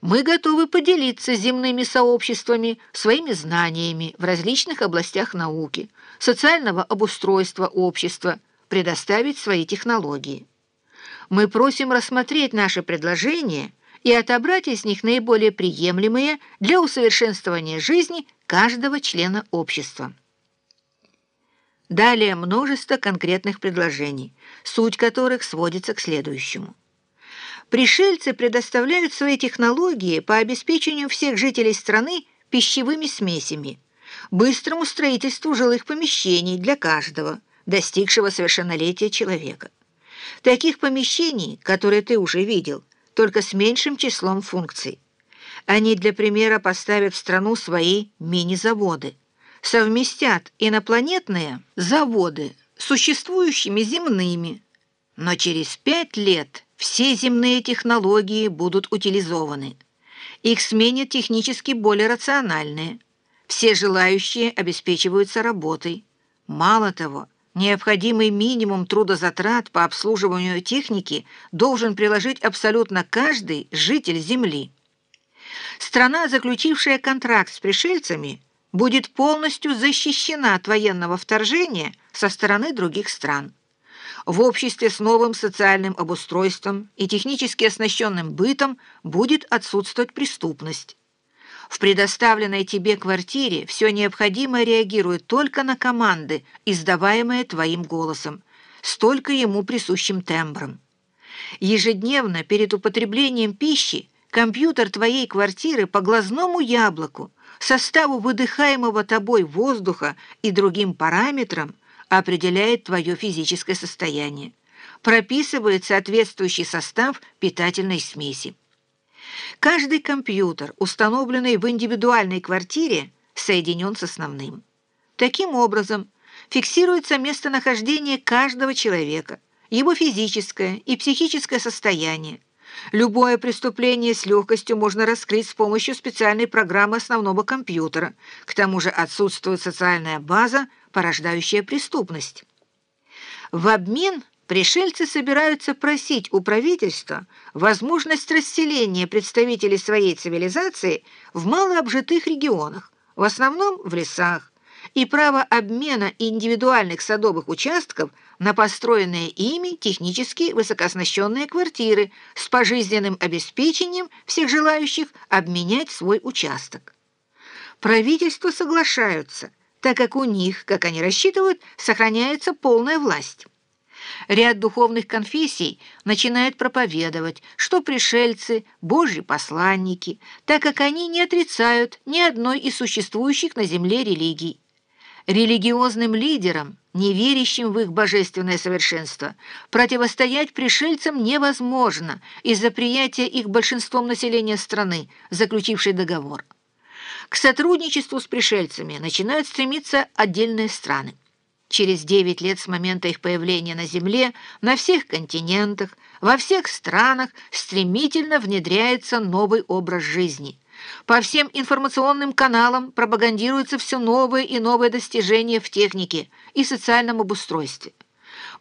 Мы готовы поделиться с земными сообществами своими знаниями в различных областях науки, социального обустройства общества, предоставить свои технологии. Мы просим рассмотреть наши предложения и отобрать из них наиболее приемлемые для усовершенствования жизни каждого члена общества. Далее множество конкретных предложений, суть которых сводится к следующему. Пришельцы предоставляют свои технологии по обеспечению всех жителей страны пищевыми смесями, быстрому строительству жилых помещений для каждого, достигшего совершеннолетия человека. Таких помещений, которые ты уже видел, только с меньшим числом функций. Они для примера поставят в страну свои мини-заводы, совместят инопланетные заводы с существующими земными, но через пять лет все земные технологии будут утилизованы. Их сменят технически более рациональные. Все желающие обеспечиваются работой. Мало того, Необходимый минимум трудозатрат по обслуживанию техники должен приложить абсолютно каждый житель Земли. Страна, заключившая контракт с пришельцами, будет полностью защищена от военного вторжения со стороны других стран. В обществе с новым социальным обустройством и технически оснащенным бытом будет отсутствовать преступность. В предоставленной тебе квартире все необходимое реагирует только на команды, издаваемые твоим голосом, столько ему присущим тембром. Ежедневно перед употреблением пищи компьютер твоей квартиры по глазному яблоку, составу выдыхаемого тобой воздуха и другим параметрам определяет твое физическое состояние, прописывает соответствующий состав питательной смеси. Каждый компьютер, установленный в индивидуальной квартире, соединен с основным. Таким образом, фиксируется местонахождение каждого человека, его физическое и психическое состояние. Любое преступление с легкостью можно раскрыть с помощью специальной программы основного компьютера. К тому же отсутствует социальная база, порождающая преступность. В обмен пришельцы собираются просить у правительства возможность расселения представителей своей цивилизации в малообжитых регионах, в основном в лесах, и право обмена индивидуальных садовых участков на построенные ими технически высокооснащенные квартиры с пожизненным обеспечением всех желающих обменять свой участок. Правительства соглашаются, так как у них, как они рассчитывают, сохраняется полная власть. Ряд духовных конфессий начинает проповедовать, что пришельцы – божьи посланники, так как они не отрицают ни одной из существующих на земле религий. Религиозным лидерам, не верящим в их божественное совершенство, противостоять пришельцам невозможно из-за приятия их большинством населения страны, заключившей договор. К сотрудничеству с пришельцами начинают стремиться отдельные страны. Через 9 лет с момента их появления на Земле на всех континентах, во всех странах стремительно внедряется новый образ жизни. По всем информационным каналам пропагандируются все новые и новые достижения в технике и социальном обустройстве.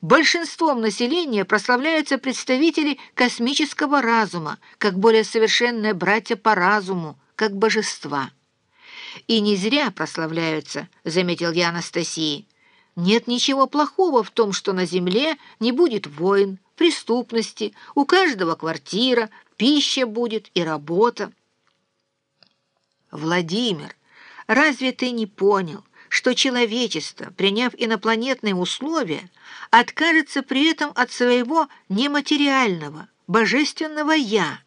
Большинством населения прославляются представители космического разума, как более совершенные братья по разуму, как божества. «И не зря прославляются», — заметил я Анастасии, нет ничего плохого в том, что на земле не будет войн, преступности, у каждого квартира, пища будет и работа. Владимир, разве ты не понял, что человечество, приняв инопланетные условия, откажется при этом от своего нематериального, божественного «я»?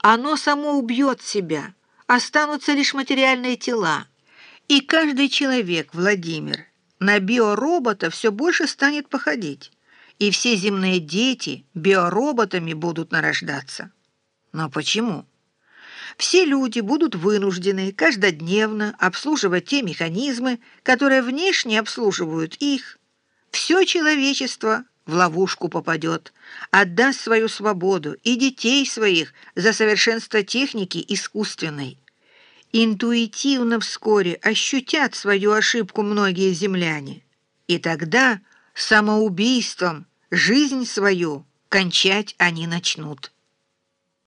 Оно само убьет себя, останутся лишь материальные тела. И каждый человек, Владимир, на биоробота все больше станет походить, и все земные дети биороботами будут нарождаться. Но почему? Все люди будут вынуждены каждодневно обслуживать те механизмы, которые внешне обслуживают их. Все человечество в ловушку попадет, отдаст свою свободу и детей своих за совершенство техники искусственной интуитивно вскоре ощутят свою ошибку многие земляне, и тогда самоубийством жизнь свою кончать они начнут.